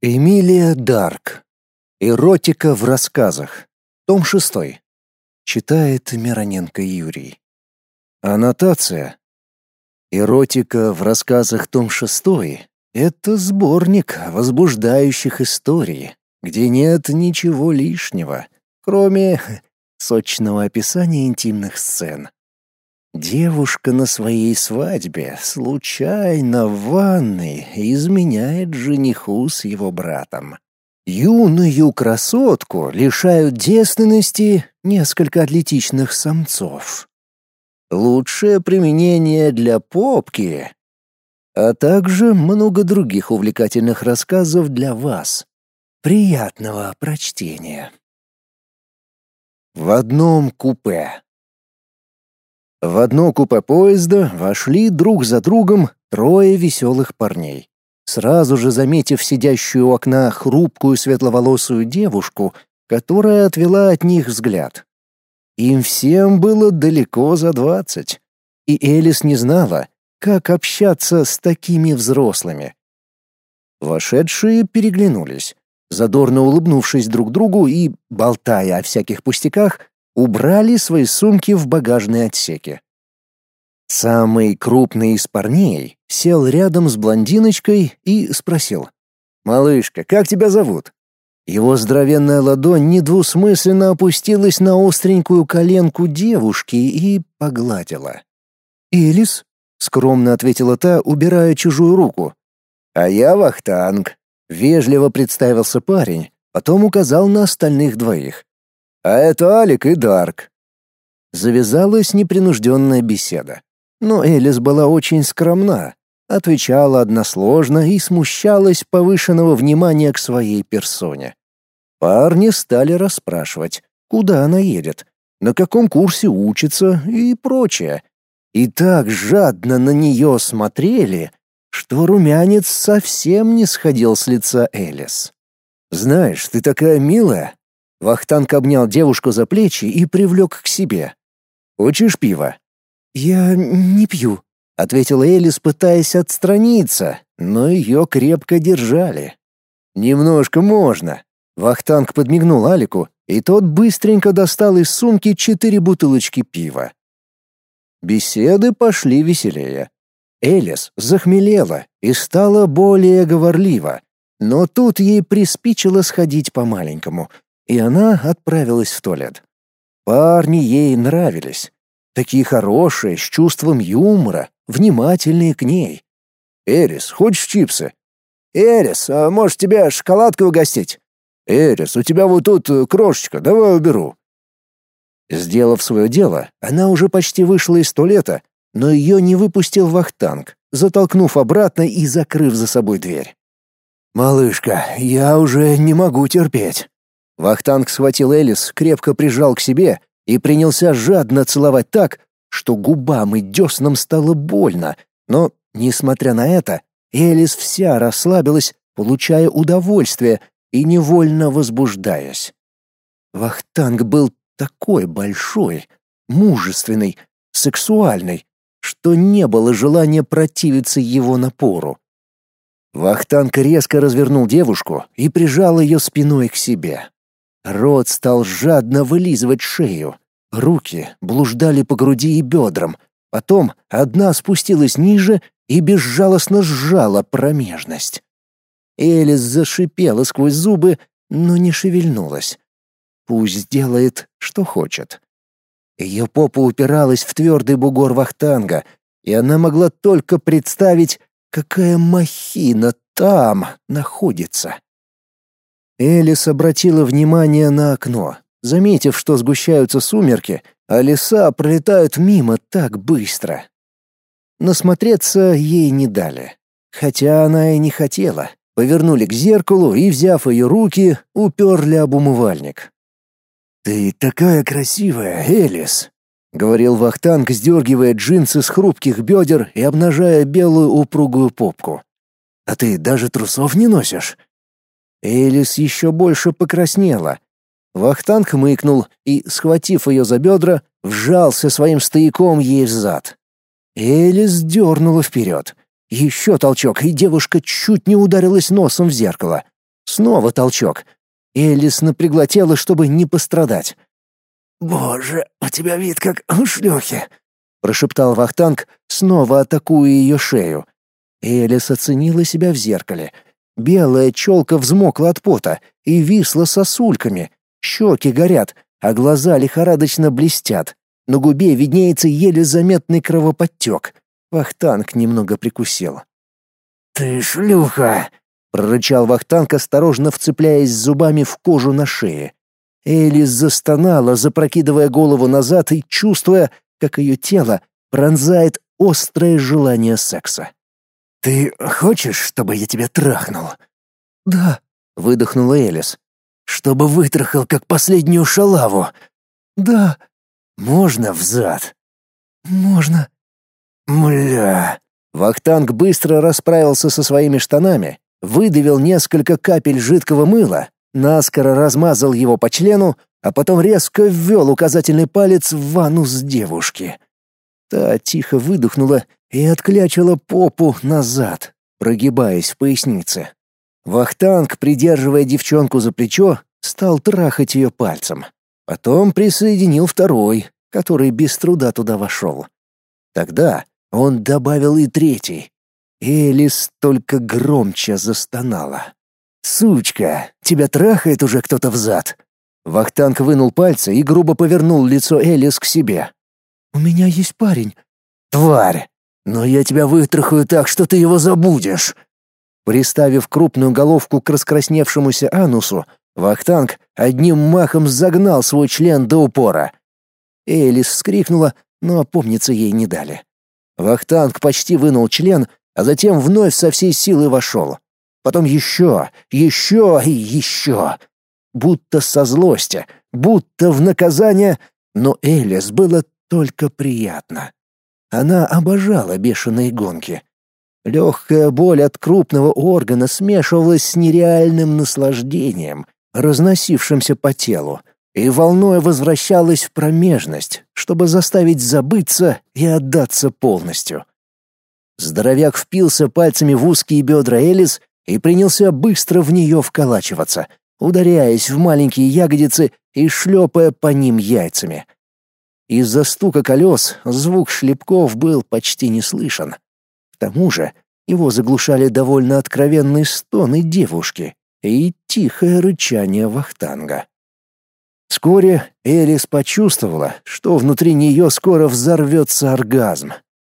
Эмилия Дарк. Эротика в рассказах. Том 6. Читает Мироненко Юрий. Аннотация. Эротика в рассказах том 6 — это сборник возбуждающих историй, где нет ничего лишнего, кроме сочного описания интимных сцен. Девушка на своей свадьбе случайно в ванной изменяет жениху с его братом. Юную красотку лишают девственности несколько атлетичных самцов. Лучшее применение для попки, а также много других увлекательных рассказов для вас. Приятного прочтения. В одном купе. В одно купе поезда вошли друг за другом трое веселых парней. Сразу же заметив сидящую у окна хрупкую светловолосую девушку, которая отвела от них взгляд. Им всем было далеко за двадцать, и Элис не знала, как общаться с такими взрослыми. Вошедшие переглянулись, задорно улыбнувшись друг другу и, болтая о всяких пустяках, убрали свои сумки в багажные отсеки. Самый крупный из парней сел рядом с блондиночкой и спросил. «Малышка, как тебя зовут?» Его здоровенная ладонь недвусмысленно опустилась на остренькую коленку девушки и погладила. «Элис?» — скромно ответила та, убирая чужую руку. «А я Вахтанг», — вежливо представился парень, потом указал на остальных двоих. А это Алик и Дарк. Завязалась непринужденная беседа. Но Элис была очень скромна, отвечала односложно и смущалась повышенного внимания к своей персоне. Парни стали расспрашивать, куда она едет, на каком курсе учится и прочее. И так жадно на нее смотрели, что румянец совсем не сходил с лица Элис. «Знаешь, ты такая милая», Вахтанг обнял девушку за плечи и привлек к себе. «Хочешь пива?» «Я не пью», — ответила Элис, пытаясь отстраниться, но ее крепко держали. «Немножко можно». Вахтанг подмигнул Алику, и тот быстренько достал из сумки четыре бутылочки пива. Беседы пошли веселее. Элис захмелела и стала более говорлива, но тут ей приспичило сходить по-маленькому — и она отправилась в туалет. Парни ей нравились. Такие хорошие, с чувством юмора, внимательные к ней. «Эрис, хочешь чипсы?» «Эрис, а может тебя шоколадкой угостить?» «Эрис, у тебя вот тут э, крошечка, давай уберу». Сделав свое дело, она уже почти вышла из туалета, но ее не выпустил вахтанг, затолкнув обратно и закрыв за собой дверь. «Малышка, я уже не могу терпеть». Вахтанг схватил Элис, крепко прижал к себе и принялся жадно целовать так, что губам и деснам стало больно, но, несмотря на это, Элис вся расслабилась, получая удовольствие и невольно возбуждаясь. Вахтанг был такой большой, мужественный, сексуальный, что не было желания противиться его напору. Вахтанг резко развернул девушку и прижал ее спиной к себе. Рот стал жадно вылизывать шею. Руки блуждали по груди и бедрам. Потом одна спустилась ниже и безжалостно сжала промежность. Элис зашипела сквозь зубы, но не шевельнулась. Пусть делает, что хочет. Ее попа упиралась в твердый бугор вахтанга, и она могла только представить, какая махина там находится. Элис обратила внимание на окно, заметив, что сгущаются сумерки, а леса пролетают мимо так быстро. Насмотреться ей не дали, хотя она и не хотела. Повернули к зеркалу и, взяв ее руки, уперли об умывальник. «Ты такая красивая, Элис!» — говорил Вахтанг, сдергивая джинсы с хрупких бедер и обнажая белую упругую попку. «А ты даже трусов не носишь?» Элис еще больше покраснела. Вахтанг хмыкнул и, схватив ее за бедра, вжался своим стояком ей в зад. Элис дернула вперед. Еще толчок, и девушка чуть не ударилась носом в зеркало. Снова толчок. Элис напрягла тело, чтобы не пострадать. «Боже, у тебя вид как у шлюхи!» — прошептал Вахтанг, снова атакуя ее шею. Элис оценила себя в зеркале. Белая челка взмокла от пота и висла сосульками. Щеки горят, а глаза лихорадочно блестят. На губе виднеется еле заметный кровоподтек. Вахтанг немного прикусил. «Ты шлюха!» — прорычал Вахтанг, осторожно вцепляясь зубами в кожу на шее. Элис застонала, запрокидывая голову назад и чувствуя, как ее тело пронзает острое желание секса. «Ты хочешь, чтобы я тебя трахнул?» «Да», — выдохнула Элис. «Чтобы вытрахал, как последнюю шалаву?» «Да». «Можно взад?» «Можно». «Мля». Вахтанг быстро расправился со своими штанами, выдавил несколько капель жидкого мыла, наскоро размазал его по члену, а потом резко ввел указательный палец в ванус девушки. Та тихо выдохнула и отклячила попу назад, прогибаясь в пояснице. Вахтанг, придерживая девчонку за плечо, стал трахать ее пальцем. Потом присоединил второй, который без труда туда вошел. Тогда он добавил и третий. Элис только громче застонала. «Сучка, тебя трахает уже кто-то взад!» Вахтанг вынул пальцы и грубо повернул лицо Элис к себе. «У меня есть парень». «Тварь! Но я тебя вытрахаю так, что ты его забудешь!» Приставив крупную головку к раскрасневшемуся анусу, Вахтанг одним махом загнал свой член до упора. Элис вскрикнула, но опомниться ей не дали. Вахтанг почти вынул член, а затем вновь со всей силы вошел. Потом еще, еще и еще. Будто со злости, будто в наказание, но Элис было только приятно. Она обожала бешеные гонки. Легкая боль от крупного органа смешивалась с нереальным наслаждением, разносившимся по телу, и волной возвращалась в промежность, чтобы заставить забыться и отдаться полностью. Здоровяк впился пальцами в узкие бедра Элис и принялся быстро в нее вколачиваться, ударяясь в маленькие ягодицы и шлепая по ним яйцами. Из-за стука колес звук шлепков был почти не слышен. К тому же его заглушали довольно откровенные стоны девушки и тихое рычание вахтанга. Вскоре Элис почувствовала, что внутри нее скоро взорвется оргазм.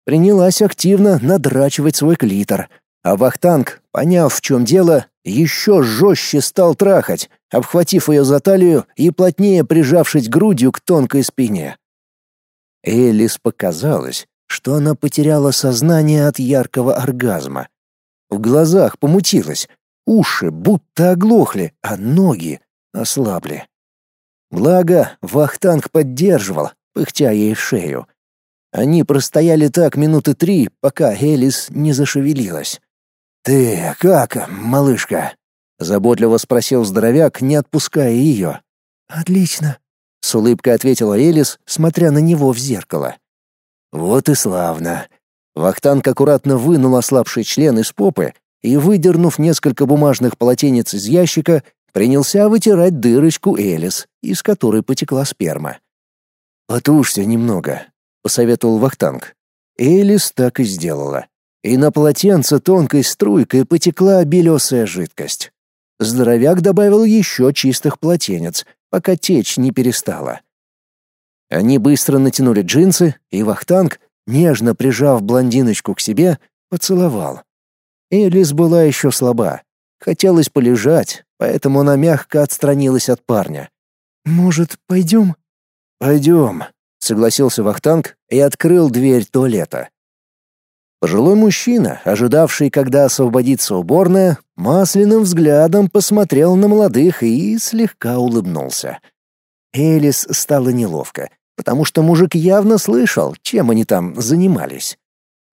Принялась активно надрачивать свой клитор, а Вахтанг, поняв, в чем дело, еще жестче стал трахать, обхватив ее за талию и плотнее прижавшись грудью к тонкой спине. Элис показалось, что она потеряла сознание от яркого оргазма. В глазах помутилось, уши будто оглохли, а ноги ослабли. Благо, Вахтанг поддерживал, пыхтя ей шею. Они простояли так минуты три, пока Элис не зашевелилась. «Ты как, малышка?» — заботливо спросил здоровяк, не отпуская ее. «Отлично», — с улыбкой ответила Элис, смотря на него в зеркало. «Вот и славно». Вахтанг аккуратно вынул ослабший член из попы и, выдернув несколько бумажных полотенец из ящика, принялся вытирать дырочку Элис, из которой потекла сперма. «Потушься немного», — посоветовал Вахтанг. Элис так и сделала. И на полотенце тонкой струйкой потекла белесая жидкость. Здоровяк добавил еще чистых полотенец, пока течь не перестала. Они быстро натянули джинсы, и Вахтанг, нежно прижав блондиночку к себе, поцеловал. Элис была еще слаба. Хотелось полежать, поэтому она мягко отстранилась от парня. «Может, пойдем?» «Пойдем», — согласился Вахтанг и открыл дверь туалета. Пожилой мужчина, ожидавший, когда освободится уборная, масляным взглядом посмотрел на молодых и слегка улыбнулся. Элис стало неловко, потому что мужик явно слышал, чем они там занимались.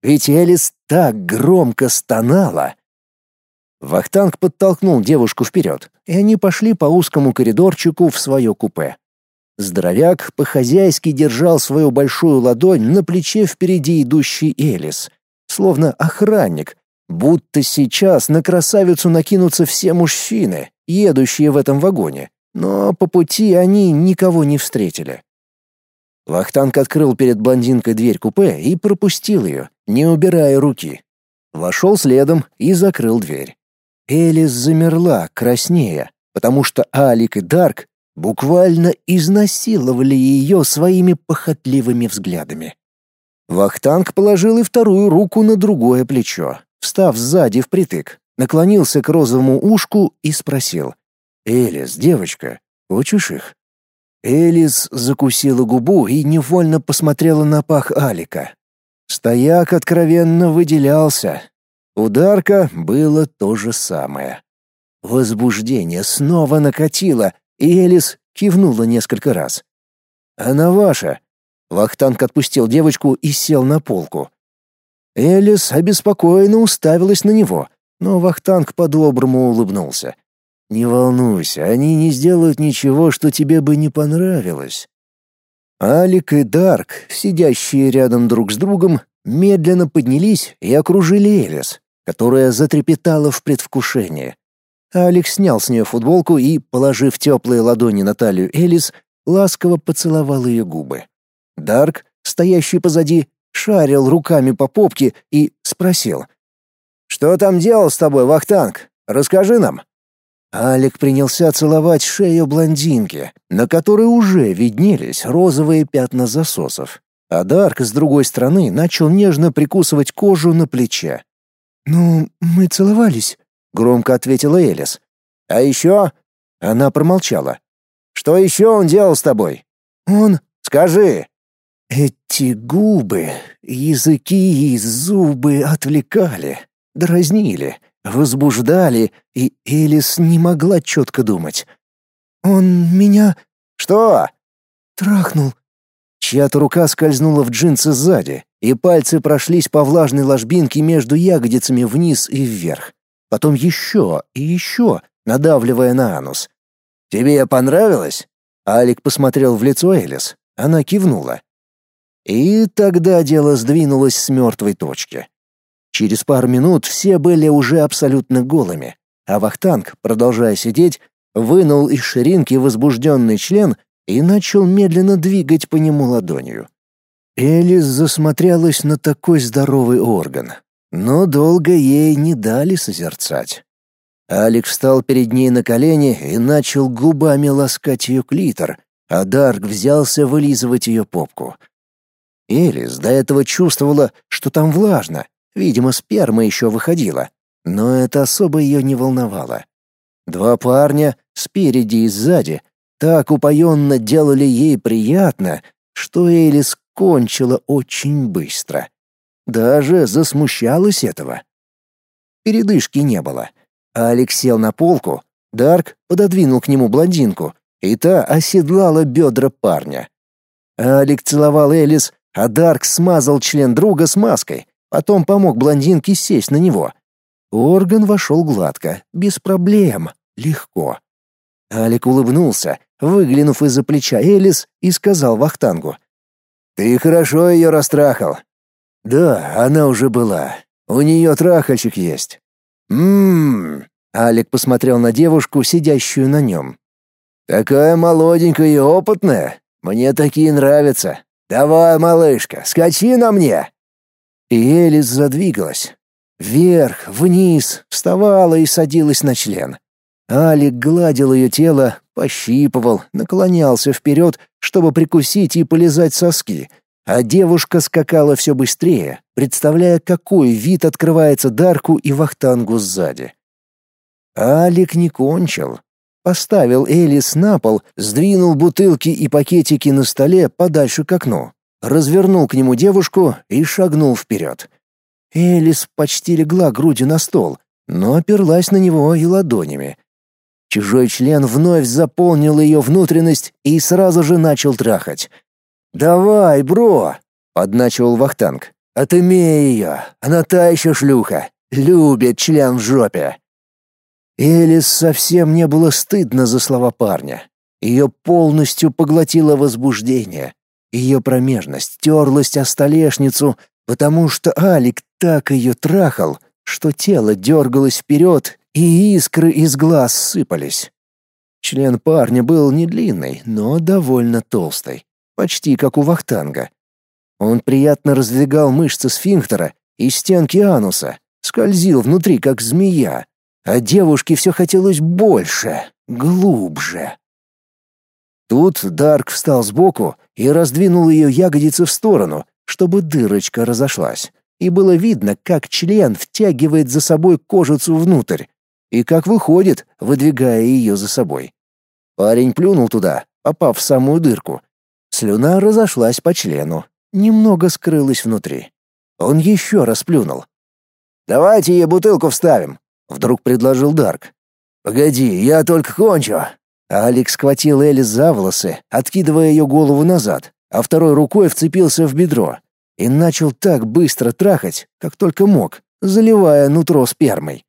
Ведь Элис так громко стонала, Вахтанг подтолкнул девушку вперед, и они пошли по узкому коридорчику в свое купе. Здоровяк по-хозяйски держал свою большую ладонь на плече впереди идущей Элис, словно охранник, Будто сейчас на красавицу накинутся все мужчины, едущие в этом вагоне, но по пути они никого не встретили. Вахтанг открыл перед блондинкой дверь купе и пропустил ее, не убирая руки. Вошел следом и закрыл дверь. Элис замерла, краснея, потому что Алик и Дарк буквально изнасиловали ее своими похотливыми взглядами. Вахтанг положил и вторую руку на другое плечо, встав сзади впритык, наклонился к розовому ушку и спросил. «Элис, девочка, хочешь их?» Элис закусила губу и невольно посмотрела на пах Алика. Стояк откровенно выделялся. У Дарка было то же самое. Возбуждение снова накатило, и Элис кивнула несколько раз. «Она ваша». Вахтанг отпустил девочку и сел на полку. Элис обеспокоенно уставилась на него, но Вахтанг по-доброму улыбнулся. «Не волнуйся, они не сделают ничего, что тебе бы не понравилось». Алик и Дарк, сидящие рядом друг с другом, медленно поднялись и окружили Элис, которая затрепетала в предвкушении. Алик снял с нее футболку и, положив теплые ладони на талию Элис, ласково поцеловал ее губы. Дарк, стоящий позади, шарил руками по попке и спросил. «Что там делал с тобой, Вахтанг? Расскажи нам». Алик принялся целовать шею блондинки, на которой уже виднелись розовые пятна засосов. А Дарк с другой стороны начал нежно прикусывать кожу на плече. «Ну, мы целовались», — громко ответила Элис. «А еще?» Она промолчала. «Что еще он делал с тобой?» «Он...» «Скажи!» Эти губы, языки и зубы отвлекали, дразнили, возбуждали, и Элис не могла четко думать. «Он меня...» «Что?» «Трахнул». Чья-то рука скользнула в джинсы сзади, и пальцы прошлись по влажной ложбинке между ягодицами вниз и вверх. Потом еще и еще, надавливая на анус. «Тебе понравилось?» Алик посмотрел в лицо Элис. Она кивнула. И тогда дело сдвинулось с мертвой точки. Через пару минут все были уже абсолютно голыми, а Вахтанг, продолжая сидеть, вынул из ширинки возбужденный член и начал медленно двигать по нему ладонью. Элис засмотрелась на такой здоровый орган, но долго ей не дали созерцать. Алик встал перед ней на колени и начал губами ласкать ее клитор, а Дарк взялся вылизывать ее попку — Элис до этого чувствовала, что там влажно, видимо, сперма еще выходила, но это особо ее не волновало. Два парня, спереди и сзади, так упоенно делали ей приятно, что Элис кончила очень быстро. Даже засмущалась этого. Передышки не было. Алекс сел на полку, Дарк пододвинул к нему блондинку, и та оседлала бедра парня. Алик целовал Элис, а Дарк смазал член друга смазкой, потом помог блондинке сесть на него. Орган вошел гладко, без проблем, легко. Алик улыбнулся, выглянув из-за плеча Элис, и сказал Вахтангу. «Ты хорошо ее растрахал». «Да, она уже была. У нее трахальчик есть». «Ммм...» Алик посмотрел на девушку, сидящую на нем. «Такая молоденькая и опытная. Мне такие нравятся. «Давай, малышка, скачи на мне!» И Элис задвигалась. Вверх, вниз, вставала и садилась на член. Алик гладил ее тело, пощипывал, наклонялся вперед, чтобы прикусить и полизать соски, а девушка скакала все быстрее, представляя, какой вид открывается Дарку и Вахтангу сзади. Алик не кончил. Поставил Элис на пол, сдвинул бутылки и пакетики на столе подальше к окну, развернул к нему девушку и шагнул вперед. Элис почти легла грудью на стол, но оперлась на него и ладонями. Чужой член вновь заполнил ее внутренность и сразу же начал трахать. «Давай, бро!» — подначивал Вахтанг. «Отымей ее, она та еще шлюха, любит член в жопе». Элис совсем не было стыдно за слова парня. Ее полностью поглотило возбуждение. Ее промежность терлась о столешницу, потому что Алик так ее трахал, что тело дергалось вперед, и искры из глаз сыпались. Член парня был не длинный, но довольно толстый, почти как у вахтанга. Он приятно раздвигал мышцы сфинктера и стенки ануса, скользил внутри, как змея, а девушке все хотелось больше, глубже. Тут Дарк встал сбоку и раздвинул ее ягодицы в сторону, чтобы дырочка разошлась, и было видно, как член втягивает за собой кожицу внутрь и как выходит, выдвигая ее за собой. Парень плюнул туда, попав в самую дырку. Слюна разошлась по члену, немного скрылась внутри. Он еще раз плюнул. «Давайте ей бутылку вставим», — вдруг предложил Дарк. «Погоди, я только кончу». Алекс схватил Элли за волосы, откидывая ее голову назад, а второй рукой вцепился в бедро и начал так быстро трахать, как только мог, заливая нутро спермой.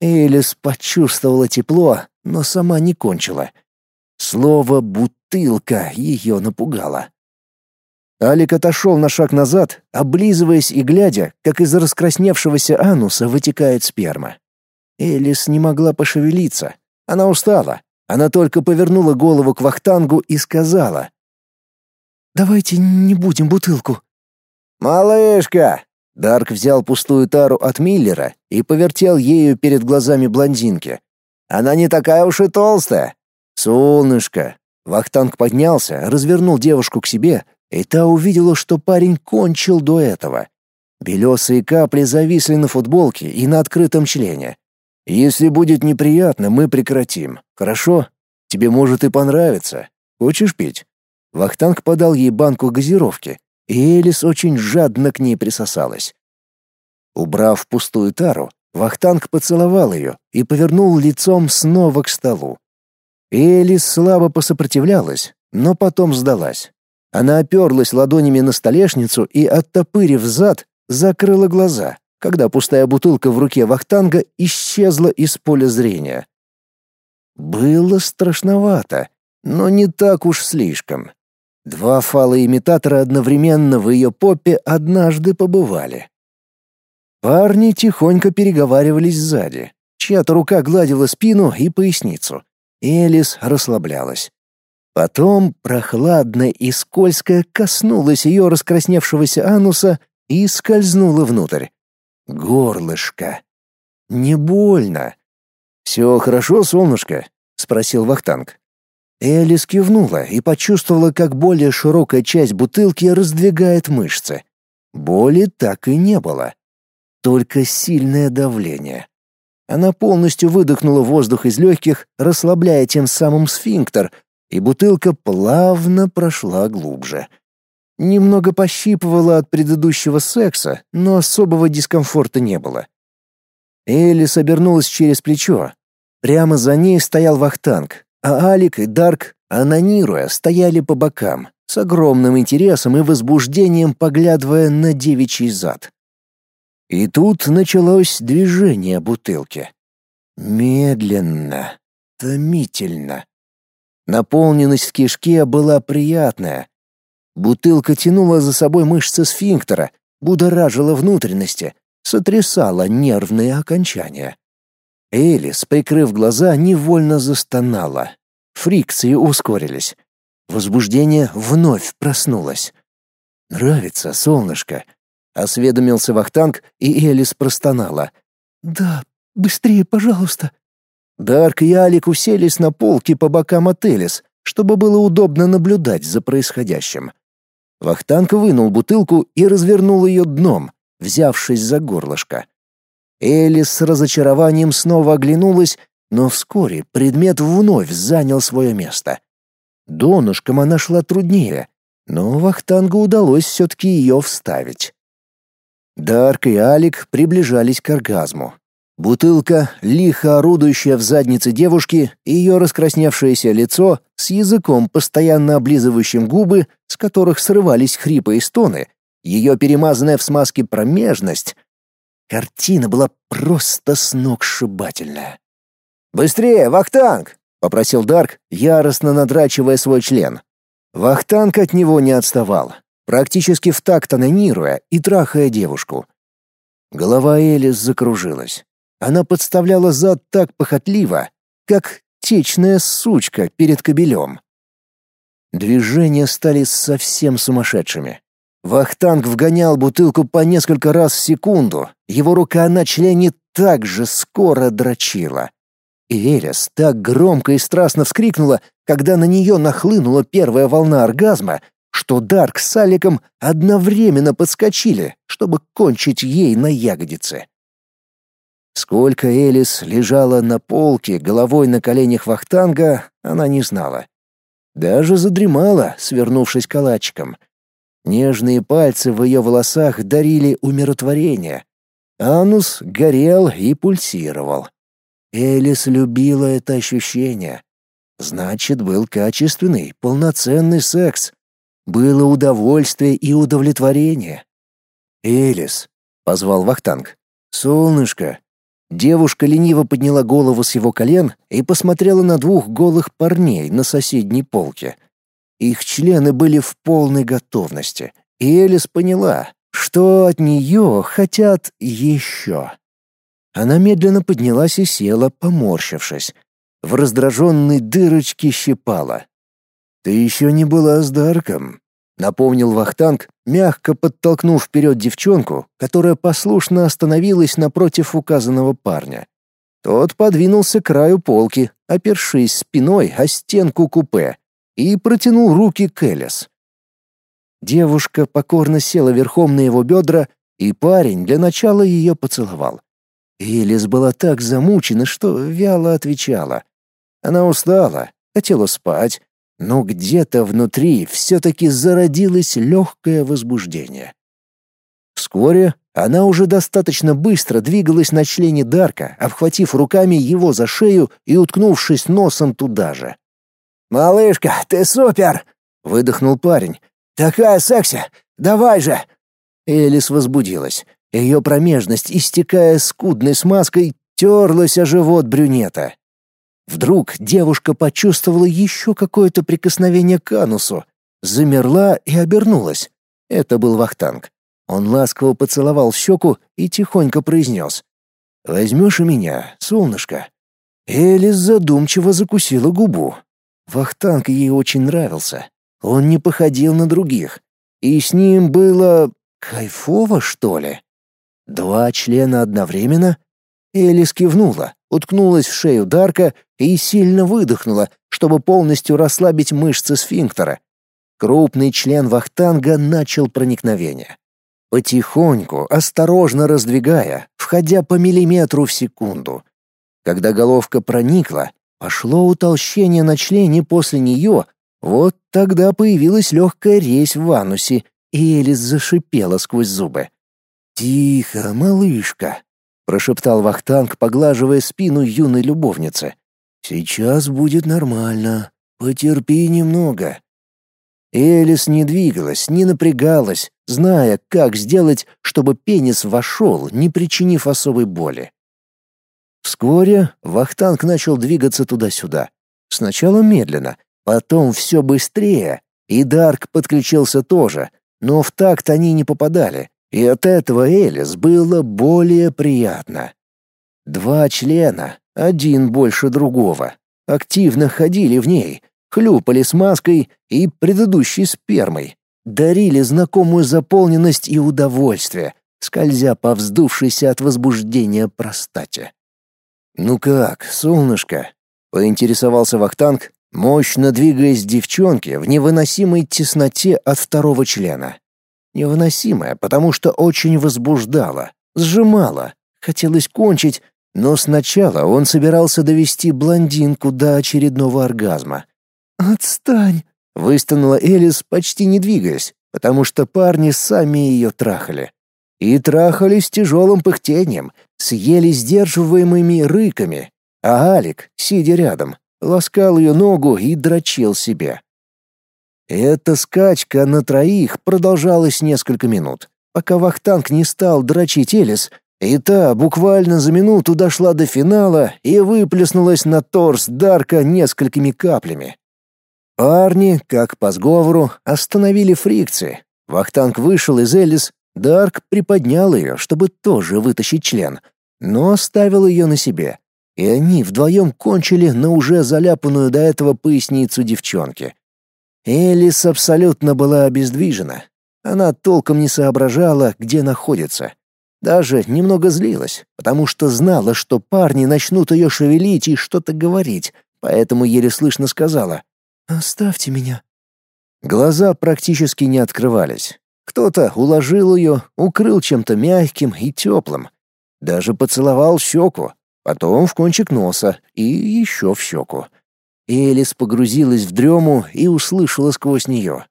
Элис почувствовала тепло, но сама не кончила. Слово «бутылка» ее напугало. Алик отошел на шаг назад, облизываясь и глядя, как из раскрасневшегося ануса вытекает сперма. Элис не могла пошевелиться. Она устала. Она только повернула голову к Вахтангу и сказала. «Давайте не будем бутылку». «Малышка!» Дарк взял пустую тару от Миллера и повертел ею перед глазами блондинки. «Она не такая уж и толстая!» «Солнышко!» Вахтанг поднялся, развернул девушку к себе, и та увидела, что парень кончил до этого. Белесые капли зависли на футболке и на открытом члене. «Если будет неприятно, мы прекратим. Хорошо? Тебе может и понравиться. Хочешь пить?» Вахтанг подал ей банку газировки, и Элис очень жадно к ней присосалась. Убрав пустую тару, Вахтанг поцеловал ее и повернул лицом снова к столу. Элис слабо посопротивлялась, но потом сдалась. Она оперлась ладонями на столешницу и, оттопырив зад, закрыла глаза, когда пустая бутылка в руке Вахтанга исчезла из поля зрения. Было страшновато, но не так уж слишком. Два фалоимитатора одновременно в ее попе однажды побывали. Парни тихонько переговаривались сзади. Чья-то рука гладила спину и поясницу. Элис расслаблялась. Потом прохладная и скользкая коснулась ее раскрасневшегося ануса и скользнула внутрь. Горлышко. Не больно. «Все хорошо, солнышко?» — спросил Вахтанг. Элис кивнула и почувствовала, как более широкая часть бутылки раздвигает мышцы. Боли так и не было. Только сильное давление. Она полностью выдохнула воздух из легких, расслабляя тем самым сфинктер, и бутылка плавно прошла глубже. Немного пощипывала от предыдущего секса, но особого дискомфорта не было. Элис обернулась через плечо. Прямо за ней стоял вахтанг, а Алик и Дарк, анонируя, стояли по бокам, с огромным интересом и возбуждением поглядывая на девичий зад. И тут началось движение бутылки. Медленно, томительно. Наполненность в кишке была приятная. Бутылка тянула за собой мышцы сфинктера, будоражила внутренности, сотрясала нервные окончания. Элис, прикрыв глаза, невольно застонала. Фрикции ускорились. Возбуждение вновь проснулось. «Нравится, солнышко?» — осведомился Вахтанг, и Элис простонала. «Да, быстрее, пожалуйста». Дарк и Алик уселись на полке по бокам от Элис, чтобы было удобно наблюдать за происходящим. Вахтанг вынул бутылку и развернул ее дном, взявшись за горлышко. Элис с разочарованием снова оглянулась, но вскоре предмет вновь занял свое место. Донышком она шла труднее, но Вахтангу удалось все-таки ее вставить. Дарк и Алик приближались к оргазму. Бутылка, лихо орудующая в заднице девушки, ее раскрасневшееся лицо с языком, постоянно облизывающим губы, с которых срывались хрипы и стоны, ее перемазанная в смазке промежность — Картина была просто сногсшибательная. «Быстрее, Вахтанг!» — попросил Дарк, яростно надрачивая свой член. Вахтанг от него не отставал, практически в такт анонируя и трахая девушку. Голова Элис закружилась. Она подставляла зад так похотливо, как течная сучка перед кобелем. Движения стали совсем сумасшедшими. Вахтанг вгонял бутылку по несколько раз в секунду. Его рука на члене так же скоро дрочила. И Элис так громко и страстно вскрикнула, когда на нее нахлынула первая волна оргазма, что Дарк с Аликом одновременно подскочили, чтобы кончить ей на ягодице. Сколько Элис лежала на полке головой на коленях Вахтанга, она не знала. Даже задремала, свернувшись калачиком. Нежные пальцы в ее волосах дарили умиротворение. Анус горел и пульсировал. Элис любила это ощущение. Значит, был качественный, полноценный секс. Было удовольствие и удовлетворение. «Элис», — позвал Вахтанг, — «солнышко». Девушка лениво подняла голову с его колен и посмотрела на двух голых парней на соседней полке. Их члены были в полной готовности, и Элис поняла, что от нее хотят еще. Она медленно поднялась и села, поморщившись. В раздраженной дырочке щипала. «Ты еще не была с Дарком», — напомнил Вахтанг, мягко подтолкнув вперед девчонку, которая послушно остановилась напротив указанного парня. Тот подвинулся к краю полки, опершись спиной о стенку купе, и протянул руки к Элис. Девушка покорно села верхом на его бедра, и парень для начала ее поцеловал. Элис была так замучена, что вяло отвечала. Она устала, хотела спать, но где-то внутри все-таки зародилось легкое возбуждение. Вскоре она уже достаточно быстро двигалась на члене Дарка, обхватив руками его за шею и уткнувшись носом туда же. «Малышка, ты супер!» — выдохнул парень. «Такая секси! Давай же!» Элис возбудилась. Ее промежность, истекая скудной смазкой, терлась о живот брюнета. Вдруг девушка почувствовала еще какое-то прикосновение к анусу, замерла и обернулась. Это был Вахтанг. Он ласково поцеловал щеку и тихонько произнес. «Возьмешь у меня, солнышко?» Элис задумчиво закусила губу. Вахтанг ей очень нравился. Он не походил на других. И с ним было... кайфово, что ли? Два члена одновременно? Элис кивнула, уткнулась в шею Дарка и сильно выдохнула, чтобы полностью расслабить мышцы сфинктера. Крупный член Вахтанга начал проникновение. Потихоньку, осторожно раздвигая, входя по миллиметру в секунду. Когда головка проникла, Пошло утолщение на члене после нее, вот тогда появилась легкая резь в анусе, и Элис зашипела сквозь зубы. «Тихо, малышка», — прошептал Вахтанг, поглаживая спину юной любовницы. «Сейчас будет нормально. Потерпи немного». Элис не двигалась, не напрягалась, зная, как сделать, чтобы пенис вошел, не причинив особой боли. Вскоре Вахтанг начал двигаться туда-сюда. Сначала медленно, потом все быстрее, и Дарк подключился тоже, но в такт они не попадали, и от этого Элис было более приятно. Два члена, один больше другого, активно ходили в ней, хлюпали смазкой и предыдущей спермой, дарили знакомую заполненность и удовольствие, скользя по вздувшейся от возбуждения простате. «Ну как, солнышко?» — поинтересовался Вахтанг, мощно двигаясь девчонке в невыносимой тесноте от второго члена. Невыносимая, потому что очень возбуждала, сжимала, хотелось кончить, но сначала он собирался довести блондинку до очередного оргазма. «Отстань!» — выстонала Элис, почти не двигаясь, потому что парни сами ее трахали. И трахали с тяжелым пыхтением, с еле сдерживаемыми рыками, а Алик, сидя рядом, ласкал ее ногу и дрочил себе. Эта скачка на троих продолжалась несколько минут, пока Вахтанг не стал дрочить Элис, и та буквально за минуту дошла до финала и выплеснулась на торс Дарка несколькими каплями. Парни, как по сговору, остановили фрикции. Вахтанг вышел из Элис Дарк приподнял ее, чтобы тоже вытащить член, но оставил ее на себе, и они вдвоем кончили на уже заляпанную до этого поясницу девчонки. Элис абсолютно была обездвижена. Она толком не соображала, где находится. Даже немного злилась, потому что знала, что парни начнут ее шевелить и что-то говорить, поэтому еле слышно сказала «Оставьте меня». Глаза практически не открывались. Кто-то уложил ее, укрыл чем-то мягким и теплым. Даже поцеловал щеку, потом в кончик носа и еще в щеку. Элис погрузилась в дрему и услышала сквозь нее.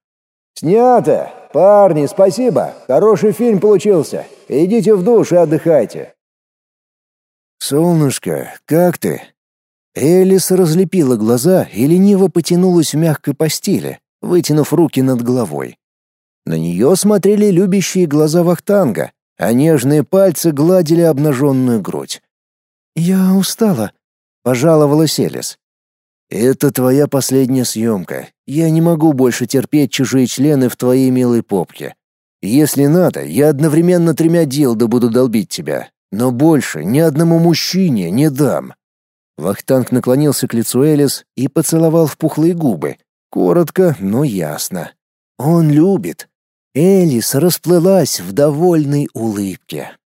«Снято! Парни, спасибо! Хороший фильм получился! Идите в душ и отдыхайте!» «Солнышко, как ты?» Элис разлепила глаза и лениво потянулась в мягкой постели, вытянув руки над головой. На нее смотрели любящие глаза Вахтанга, а нежные пальцы гладили обнаженную грудь. «Я устала», — пожаловалась Элис. «Это твоя последняя съемка. Я не могу больше терпеть чужие члены в твоей милой попке. Если надо, я одновременно тремя дилдо буду долбить тебя, но больше ни одному мужчине не дам». Вахтанг наклонился к лицу Элис и поцеловал в пухлые губы. Коротко, но ясно. «Он любит». Элис расплылась в довольной улыбке.